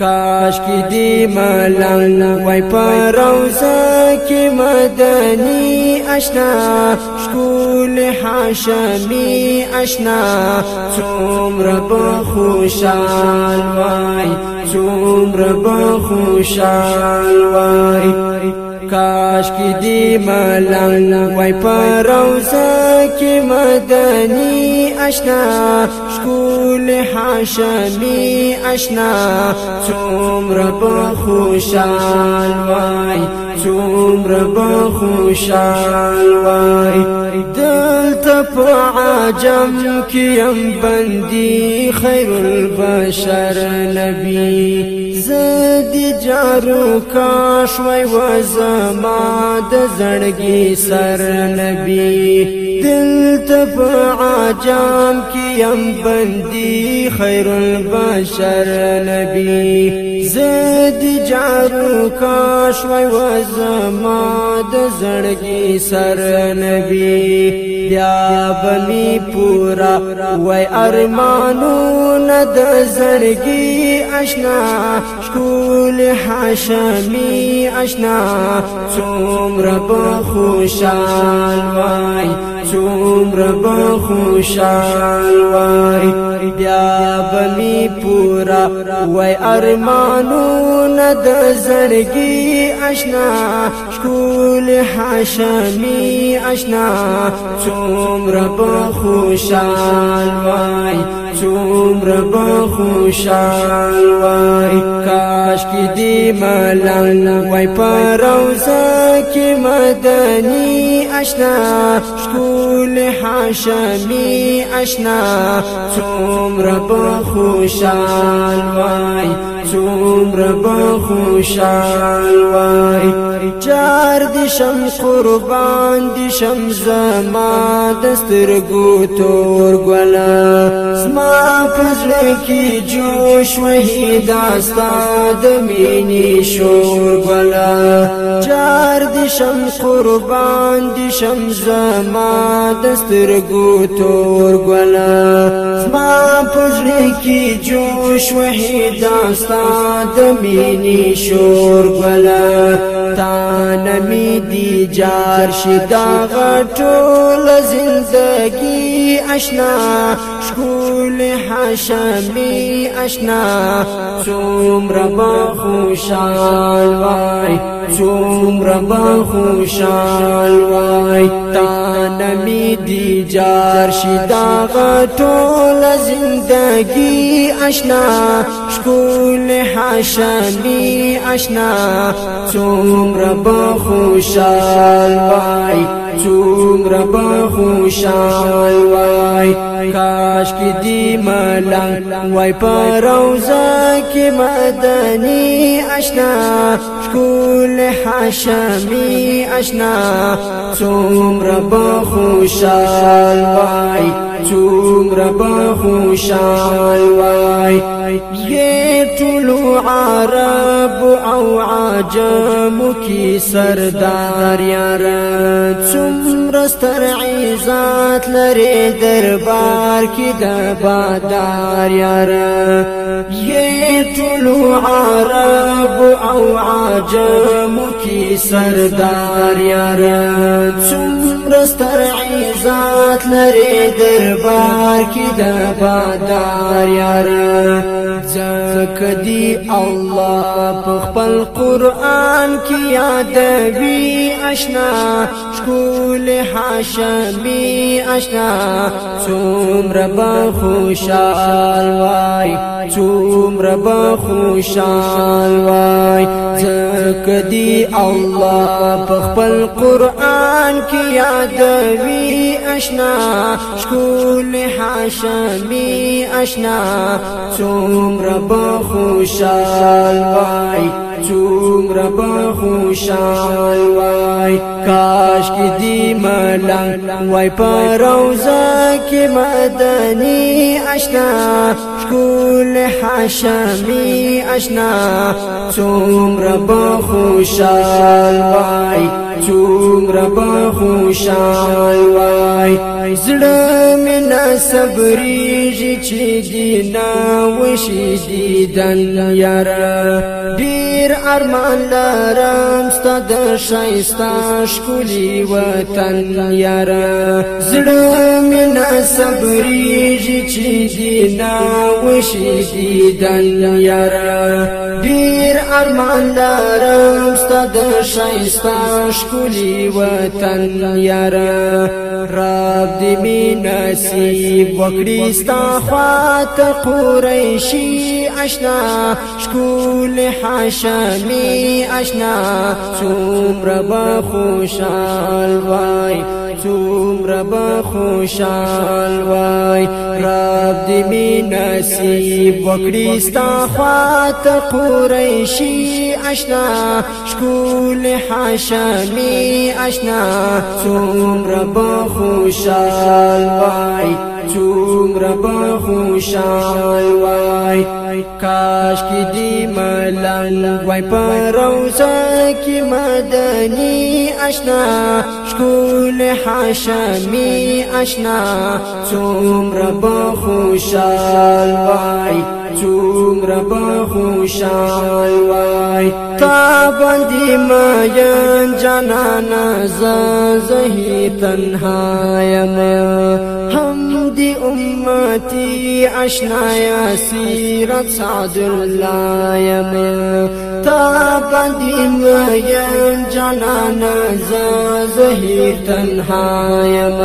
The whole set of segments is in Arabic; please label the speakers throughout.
Speaker 1: کاش کی دی ملنګ وای پروزه کی مدنی اشنا شکول حاشمی اشنا څومره خوشال وای څومره خوشال وای کاش کی دی ملنګ وای پروزه کی مدنی اشنا شکول حاشمی اشنا څومره خوشال وای څومره خوشال وای. دلته په عجم کې يم بندي خير البشر نبي جارو کا شوي و زما د زړګي سر نبی دل تب عجام کی ام بندي خير البشر نبی زد جارو کا شوي و زما د زړګي سر نبی بیا بمی پورا وای ارمانو ند زړګي اشنا شکول حشمی اشنا. څومره به خوشحال وای څومره به خوشحال وای. بیا به می پورا وای ارمانونه د زړګي اشنا. شکول حاشمی آشنا څومره خوشال وای څومره خوشال وای. کاش کی دی ملنګ وای پروزه کی مدنی آشنا. شکول حاشمی آشنا څومره خوشال وای. څومره خوشال وای. چار دي شم قربان دي شم زما دستر ګو تور ګلا زما پزړه کی جوش وحید استاد مینی شور ګلا چار دي شم قربان دي شم زما دستر ګو تور ګلا زما پزړه کی جوش وحید استاد مینی شور ګلا تا نمی دی جار شدا غټول زندگی آشنا شکول حشمی آشنا. څومره خوشال وای څومره خوشال وای. تا نمی دی جار شدا غټول زندگی آشنا شکول حشمی آشنا څومره خوشال وای څومره خوشال وای. کاش کی دی ملنګ وای پروزه کی مدنی آشنا. شکول حشمی آشنا څومره خوشال وای څومره خوشال وای. یہ طلوع عرب أو عجم کی سردار یار څومره ستر عزت لري دربار د بادار یار طلوع عرب او عجم کی سردار یار. څومره ستر عزت لري دربار کی د بادار یار. زکدی الله په خپل قران کې یادوي آشنا شکول حاشمی آشنا څومره خوشال وای څومره خوشال وای. زکدی الله په خپل قران کې یادوي آشنا شکول حاشمی آشنا څومره خوشال وای څومره خوشال وای. کاش کی دی ملنګ وای پر روزه کې مدني اشنا مشغول حشمی اشنا چوم رب خوشال بائی چومره به خوشال وای. زړه مې نه صبرېږي چې دینا وشي دیدن یاره ډېر ارمان لرم ستا د ښایسته ښکلي وطن یاره زړه مې نه صبرېږي چې دینا وشي دیدن یاره ډېر ارمان لرم ستا د ښایسته شکلی وطن یار رب دې می نصیب وکړي ستا خواته قریشی اشنا. شکول حاشمی اشنا. څومره بخوشال وای څومره بخوشال وای. رب دې می نصیب وکړي. ستا خواته قریشی اشنا شکول حاشمی اشنا. څومره بخوشال وای. څومره بخوشال وای. کاش کی دی ملنګ وای. پر روزه کی مدني اشنا. شکول حاشمی آشنا. څومره بخوشال وای څومره بخوشال وای. تا باندې ما جانانا ز زهی تنها یم. هم امتی آشنا یا سیرت سعد الله یم. تا باندې ما جانانا ز زهی تنها یم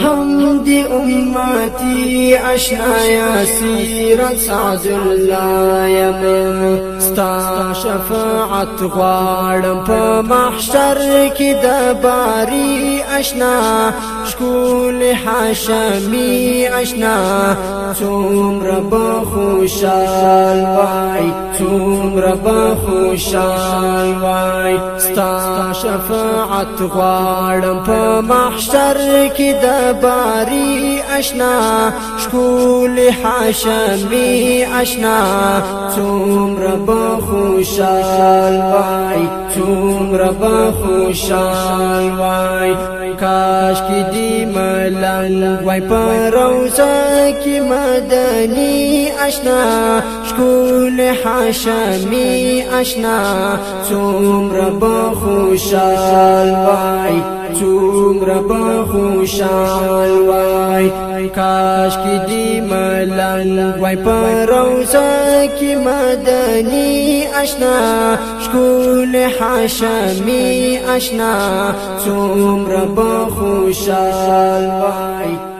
Speaker 1: هم دی امتی اشنا یا سیرت سعد الله یم ستا شفاعت غواړم په محشر کې د باري اشنا شکول حاشمی اشنا. څومره بخوشال وای څومره بخوشال وای. ستا شفاعت غواړم په محشر کې د باري اشنا شکول حاشمی اشنا. څومره بخوشال وای څومره بخوشال وای. کاش کی دی ملنګ وای پر روزه کی مدني اشنا. شکول حاشمی اشنا. څومره بخوشال وای. څومره بخوشال وای. کاش کی دی ملنګ وای پر روزه مدني اشنا. شکول حاشمی اشنا. څومره بخوشال وای.